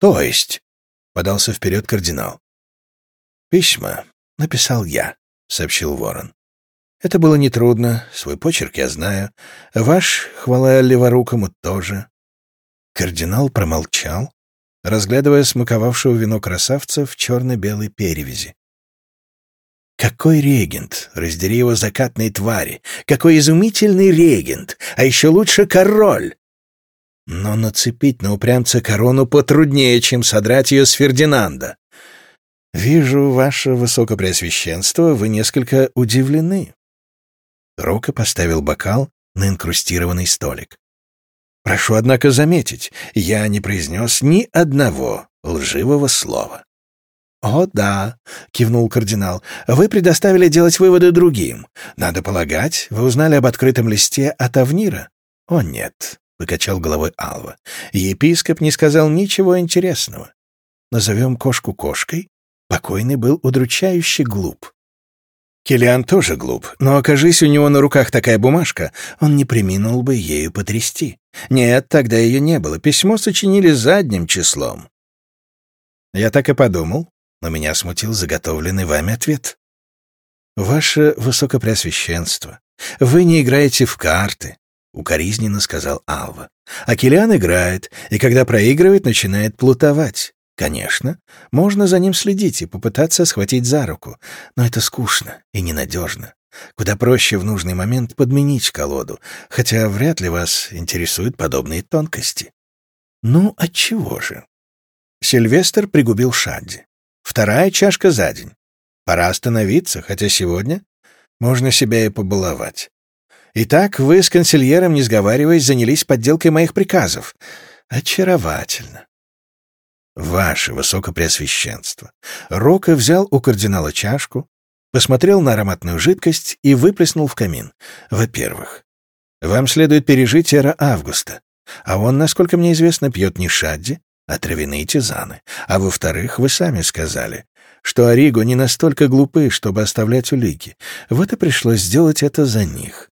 «То есть?» — подался вперед кардинал. «Письма написал я», — сообщил Ворон. «Это было нетрудно, свой почерк я знаю. Ваш, хвала леворукому, тоже». Кардинал промолчал, разглядывая смаковавшего вино красавца в черно-белой перевязи. Какой регент, раздери его закатной твари! Какой изумительный регент! А еще лучше король! Но нацепить на упрямца корону потруднее, чем содрать ее с Фердинанда. «Вижу, ваше высокопреосвященство, вы несколько удивлены». Рока поставил бокал на инкрустированный столик. «Прошу, однако, заметить, я не произнес ни одного лживого слова». «О, да», — кивнул кардинал, — «вы предоставили делать выводы другим. Надо полагать, вы узнали об открытом листе от Авнира?» «О, нет», — покачал головой Алва. «Епископ не сказал ничего интересного. Назовем кошку кошкой, Покойный был удручающе глуп. Килиан тоже глуп, но окажись у него на руках такая бумажка, он не приминул бы ею потрясти. Нет, тогда ее не было. Письмо сочинили задним числом. Я так и подумал, но меня смутил заготовленный вами ответ. «Ваше Высокопреосвященство, вы не играете в карты», — укоризненно сказал Алва. «А Килиан играет, и когда проигрывает, начинает плутовать. Конечно, можно за ним следить и попытаться схватить за руку, но это скучно и ненадежно. Куда проще в нужный момент подменить колоду, хотя вряд ли вас интересуют подобные тонкости. Ну, отчего же? Сильвестр пригубил Шадди. Вторая чашка за день. Пора остановиться, хотя сегодня можно себя и побаловать. Итак, вы с консильером, не сговариваясь, занялись подделкой моих приказов. Очаровательно. «Ваше Высокопреосвященство». Рока взял у кардинала чашку, посмотрел на ароматную жидкость и выплеснул в камин. «Во-первых, вам следует пережить эра Августа, а он, насколько мне известно, пьет не шадди, а травяные тизаны. А во-вторых, вы сами сказали, что Ориго не настолько глупы, чтобы оставлять улики. Вот и пришлось сделать это за них.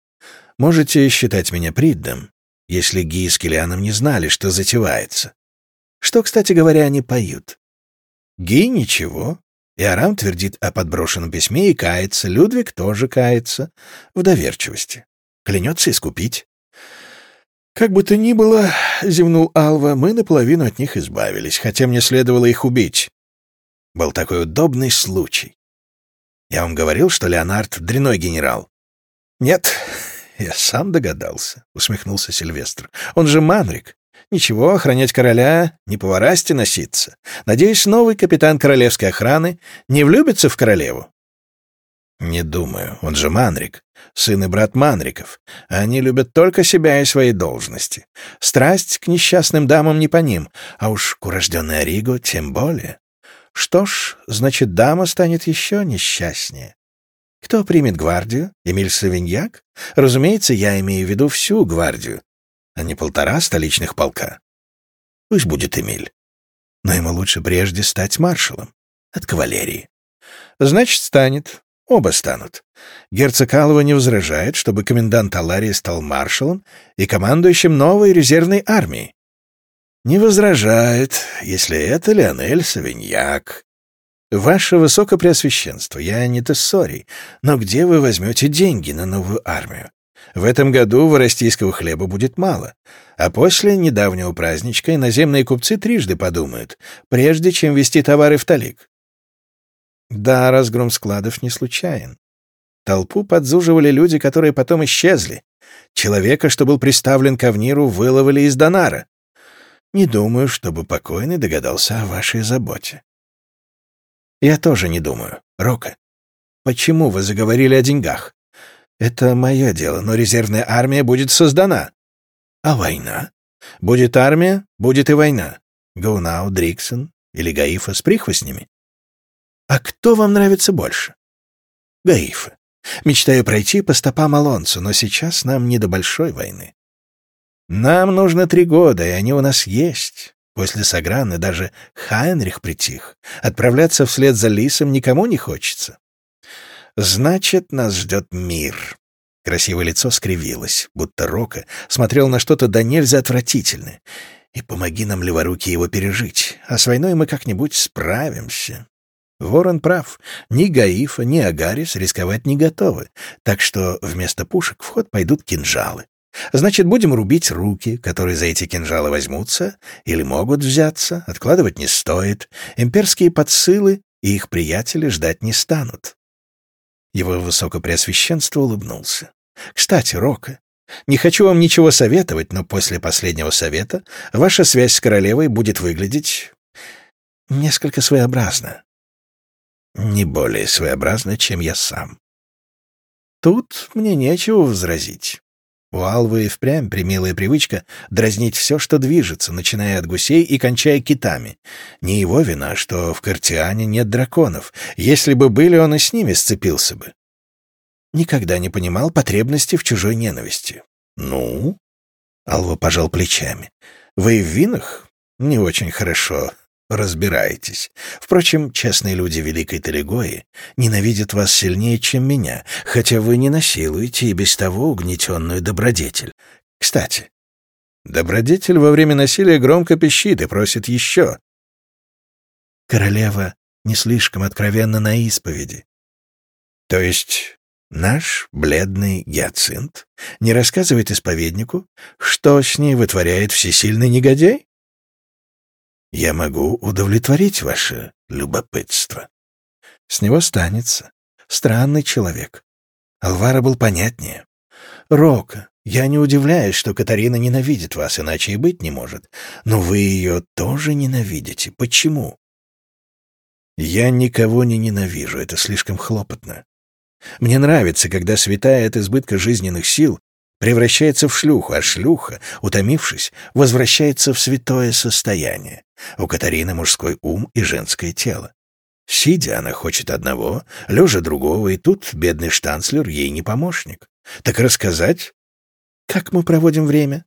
Можете считать меня приддом, если Ги с Килианом не знали, что затевается. Что, кстати говоря, они поют. Гей ничего. И Арам твердит о подброшенном письме и кается. Людвиг тоже кается. В доверчивости. Клянется искупить. «Как бы то ни было, — зевнул Алва, — мы наполовину от них избавились, хотя мне следовало их убить. Был такой удобный случай. Я вам говорил, что Леонард — дряной генерал?» «Нет, я сам догадался», — усмехнулся Сильвестр. «Он же манрик. Ничего, охранять короля, не по ворасти носиться. Надеюсь, новый капитан королевской охраны не влюбится в королеву?» «Не думаю. Он же Манрик, сын и брат Манриков. Они любят только себя и свои должности. Страсть к несчастным дамам не по ним, а уж к урожденной Ориго тем более. Что ж, значит, дама станет еще несчастнее. Кто примет гвардию? Эмиль Савиньяк? Разумеется, я имею в виду всю гвардию, а не полтора столичных полка. Пусть будет Эмиль. Но ему лучше прежде стать маршалом от кавалерии. Значит, станет. Оба станут. Герцог Алова не возражает, чтобы комендант Аларии стал маршалом и командующим новой резервной армией. Не возражает, если это Леонель Савиньяк. Ваше Высокопреосвященство, я не тессорий, но где вы возьмете деньги на новую армию? В этом году воростийского хлеба будет мало, а после недавнего праздничка иноземные купцы трижды подумают, прежде чем вести товары в Талик. Да, разгром складов не случайен. Толпу подзуживали люди, которые потом исчезли. Человека, что был приставлен к Авниру, выловили из Донара. Не думаю, чтобы покойный догадался о вашей заботе. Я тоже не думаю. Рока, почему вы заговорили о деньгах? Это мое дело, но резервная армия будет создана. А война? Будет армия, будет и война. Гаунау, Дриксон или Гаифа с прихвостнями. А кто вам нравится больше? Гаифа. Мечтаю пройти по стопам Алонсо, но сейчас нам не до большой войны. Нам нужно три года, и они у нас есть. После Саграны даже Хайнрих притих. Отправляться вслед за Лисом никому не хочется. Значит, нас ждет мир. Красивое лицо скривилось, будто Рока смотрел на что-то до нельзя отвратительное. И помоги нам, леворуки, его пережить, а с войной мы как-нибудь справимся. Ворон прав. Ни Гаифа, ни Агарис рисковать не готовы, так что вместо пушек в ход пойдут кинжалы. Значит, будем рубить руки, которые за эти кинжалы возьмутся или могут взяться, откладывать не стоит. Имперские подсылы и их приятели ждать не станут. Его высокопреосвященство улыбнулся. «Кстати, Рока, не хочу вам ничего советовать, но после последнего совета ваша связь с королевой будет выглядеть несколько своеобразно не более своеобразно, чем я сам. Тут мне нечего возразить. У Алвы и впрямь примилая привычка дразнить все, что движется, начиная от гусей и кончая китами. Не его вина, что в Картиане нет драконов. Если бы были, он и с ними сцепился бы. Никогда не понимал потребности в чужой ненависти. «Ну?» — Алва пожал плечами. «Вы в винах? Не очень хорошо разбираетесь. Впрочем, честные люди Великой Талигои ненавидят вас сильнее, чем меня, хотя вы не насилуете и без того угнетенную добродетель. Кстати, добродетель во время насилия громко пищит и просит еще. Королева не слишком откровенна на исповеди. То есть наш бледный гиацинт не рассказывает исповеднику, что с ней вытворяет всесильный негодяй? Я могу удовлетворить ваше любопытство. С него станется. Странный человек. Алвара был понятнее. Рока, я не удивляюсь, что Катарина ненавидит вас, иначе и быть не может. Но вы ее тоже ненавидите. Почему? Я никого не ненавижу, это слишком хлопотно. Мне нравится, когда святая от избытка жизненных сил превращается в шлюху, а шлюха, утомившись, возвращается в святое состояние. У Катарины мужской ум и женское тело. Сидя, она хочет одного, лежа другого, и тут бедный штанцлер ей не помощник. Так рассказать, как мы проводим время?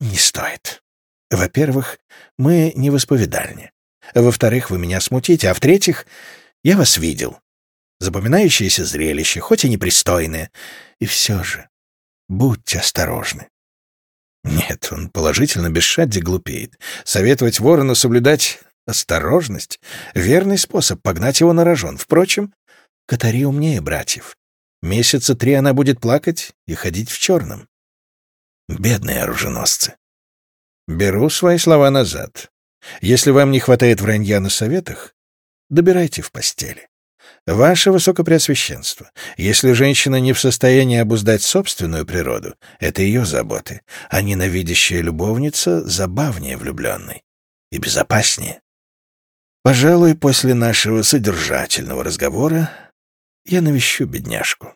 Не стоит. Во-первых, мы не в исповедальне. Во-вторых, вы меня смутите. А в-третьих, я вас видел. Запоминающееся зрелище, хоть и непристойное. И все же, будьте осторожны. Нет, он положительно без шадди глупеет. Советовать ворону соблюдать осторожность — верный способ погнать его на рожон. Впрочем, Катари умнее братьев. Месяца три она будет плакать и ходить в черном. Бедные оруженосцы. Беру свои слова назад. Если вам не хватает вранья на советах, добирайте в постели. Ваше Высокопреосвященство, если женщина не в состоянии обуздать собственную природу, это ее заботы, а ненавидящая любовница забавнее влюбленной и безопаснее. Пожалуй, после нашего содержательного разговора я навещу бедняжку.